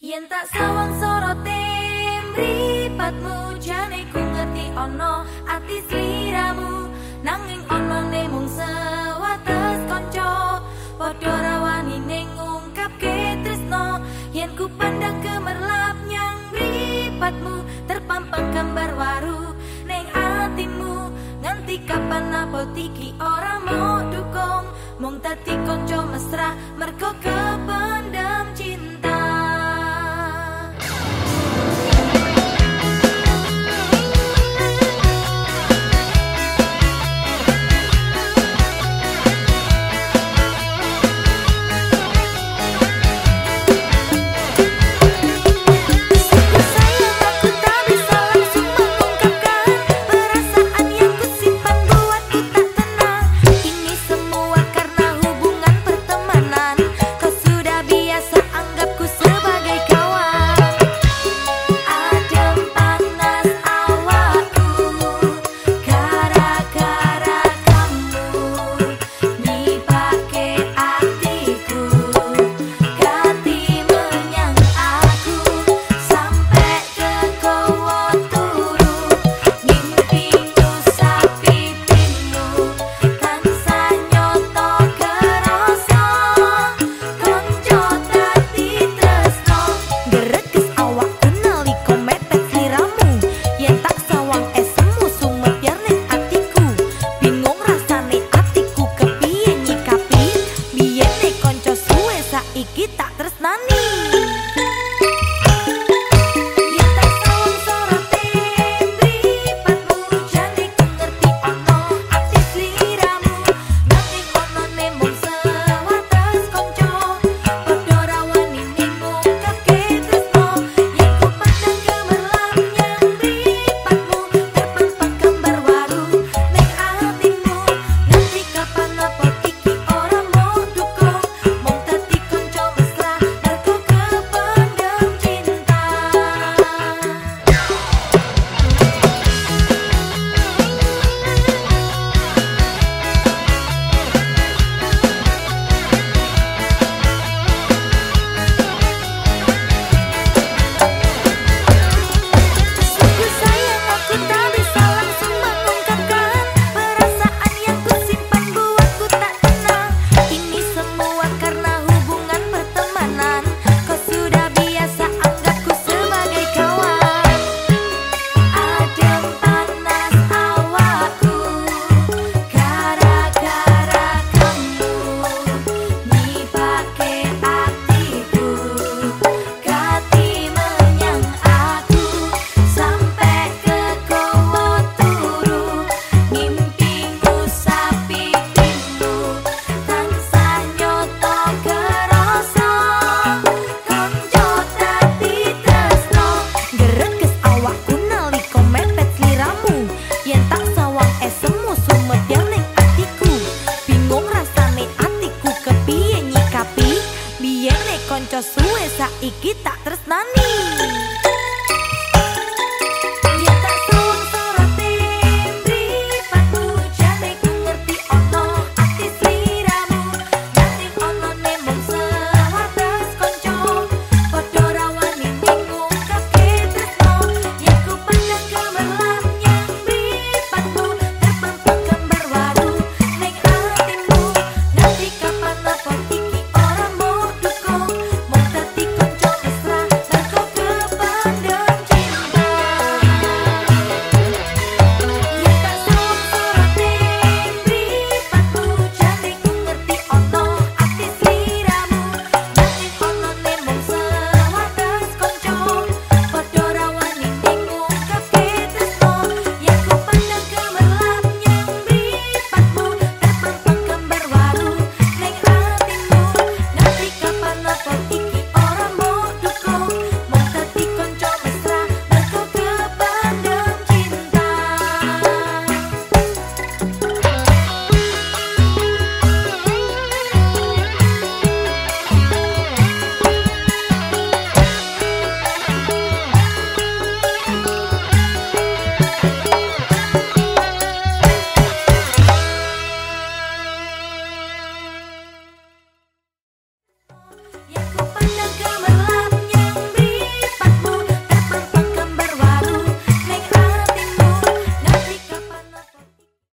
Yen tak sawang sorote mripatmu jane ku ngerti ana ati sliramu nanging ana ne mung sewates kanca padha rawani ning ngungkapke tresno. Yen ku pandang gemerlap nyang mripatmu terpampang gambar waru ning atimu nganti kapan apa tiki ora mau dukung mung dadi kanca mesra mergo kependam kanca